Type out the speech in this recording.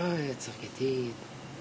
Ah, jetzt auf geht's.